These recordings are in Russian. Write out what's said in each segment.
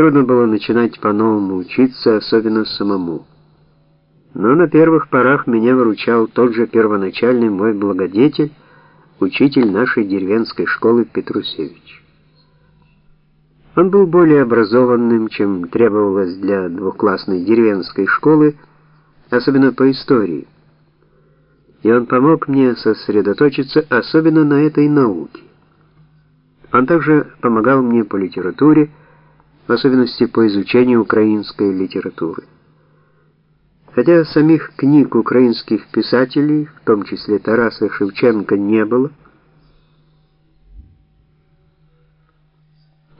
Трудно было начинать по-новому учиться, особенно самому. Но на первых порах меня выручал тот же первоначальный мой благодетель, учитель нашей деревенской школы Петрусевич. Он был более образованным, чем требовалось для двухклассной деревенской школы, особенно по истории. И он помог мне сосредоточиться особенно на этой науке. Он также помогал мне по литературе, в особенности по изучению украинской литературы. Хотя самих книг украинских писателей, в том числе Тараса Шевченко, не было,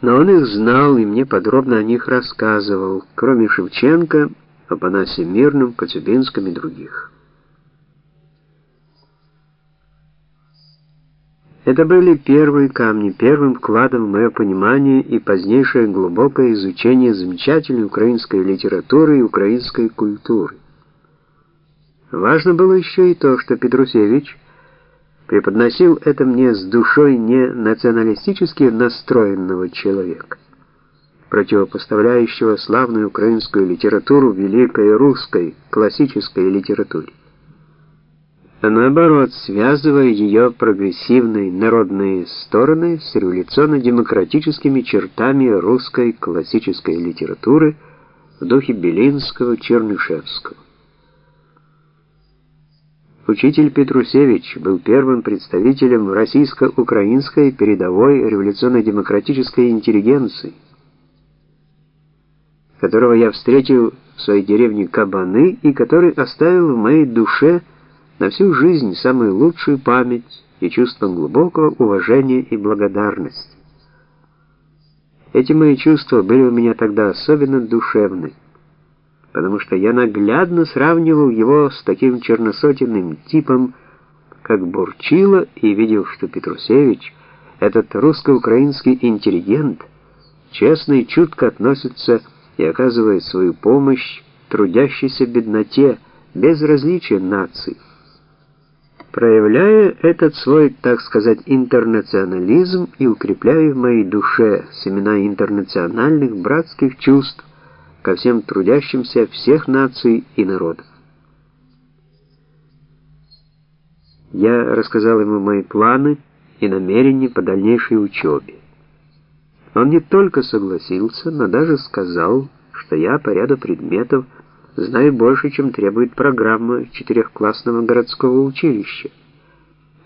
но он их знал и мне подробно о них рассказывал, кроме Шевченко, Апанасия Мирном, Коцюбинском и других. Это были первые камни, первым вкладом в мое понимание и позднейшее глубокое изучение замечательной украинской литературы и украинской культуры. Важно было еще и то, что Петрусевич преподносил это мне с душой не националистически настроенного человека, противопоставляющего славную украинскую литературу великой русской классической литературе а наоборот, связывая ее прогрессивные народные стороны с революционно-демократическими чертами русской классической литературы в духе Белинского, Чернышевского. Учитель Петрусевич был первым представителем российско-украинской передовой революционно-демократической интеллигенции, которого я встретил в своей деревне Кабаны и который оставил в моей душе на всю жизнь самую лучшую память и чувство глубокого уважения и благодарности. Эти мои чувства были у меня тогда особенно душевны, потому что я наглядно сравнивал его с таким черносотенным типом, как Бурчило, и видел, что Петрусевич, этот русско-украинский интеллигент, честно и чутко относится и оказывает свою помощь трудящейся бедноте без различия наций. Проявляя этот свой, так сказать, интернационализм и укрепляя в моей душе семена интернациональных братских чувств ко всем трудящимся всех наций и народов. Я рассказал ему мои планы и намерения по дальнейшей учебе. Он не только согласился, но даже сказал, что я по ряду предметов знаю больше, чем требует программа четырехклассного городского училища,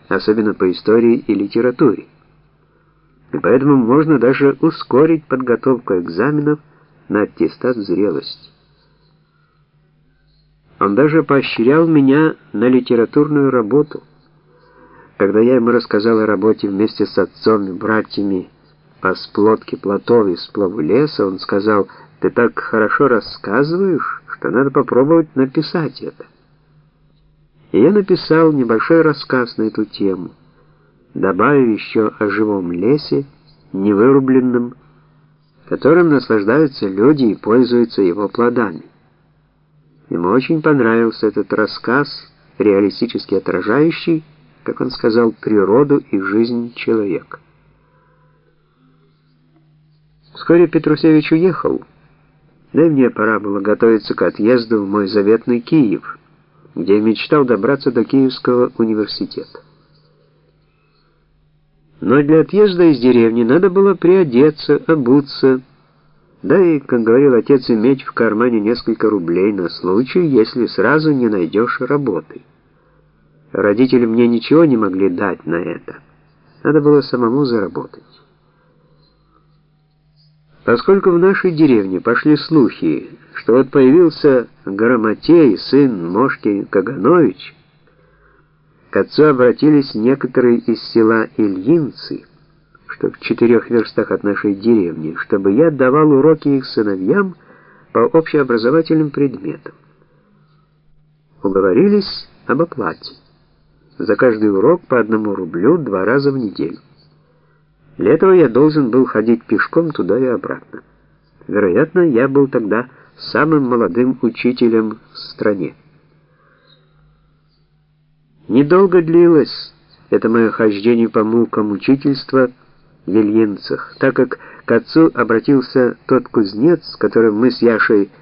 особенно по истории и литературе. И поэтому можно даже ускорить подготовку экзаменов на аттестат зрелости. Он даже поощрял меня на литературную работу. Когда я ему рассказал о работе вместе с отцом и братьями по сплотке плотов и сплаву леса, он сказал, «Ты так хорошо рассказываешь, что надо попробовать написать это. И я написал небольшой рассказ на эту тему, добавив еще о живом лесе, невырубленном, которым наслаждаются люди и пользуются его плодами. Ему очень понравился этот рассказ, реалистически отражающий, как он сказал, природу и жизнь человека. Вскоре Петрусевич уехал, да и мне пора было готовиться к отъезду в мой заветный Киев, где мечтал добраться до Киевского университета. Но для отъезда из деревни надо было приодеться, обуться, да и, как говорил отец, иметь в кармане несколько рублей на случай, если сразу не найдешь работы. Родители мне ничего не могли дать на это. Надо было самому заработать. Поскольку в нашей деревне пошли слухи, что вот появился Громотей, сын Мошки Каганович, к отцу обратились некоторые из села Ильинцы, что в четырех верстах от нашей деревни, чтобы я давал уроки их сыновьям по общеобразовательным предметам. Уговорились об оплате. За каждый урок по одному рублю два раза в неделю. Для этого я должен был ходить пешком туда и обратно. Вероятно, я был тогда самым молодым учителем в стране. Недолго длилось это мое хождение по мукам учительства, Вильинцах, так как к отцу обратился тот кузнец, с которым мы с Яшей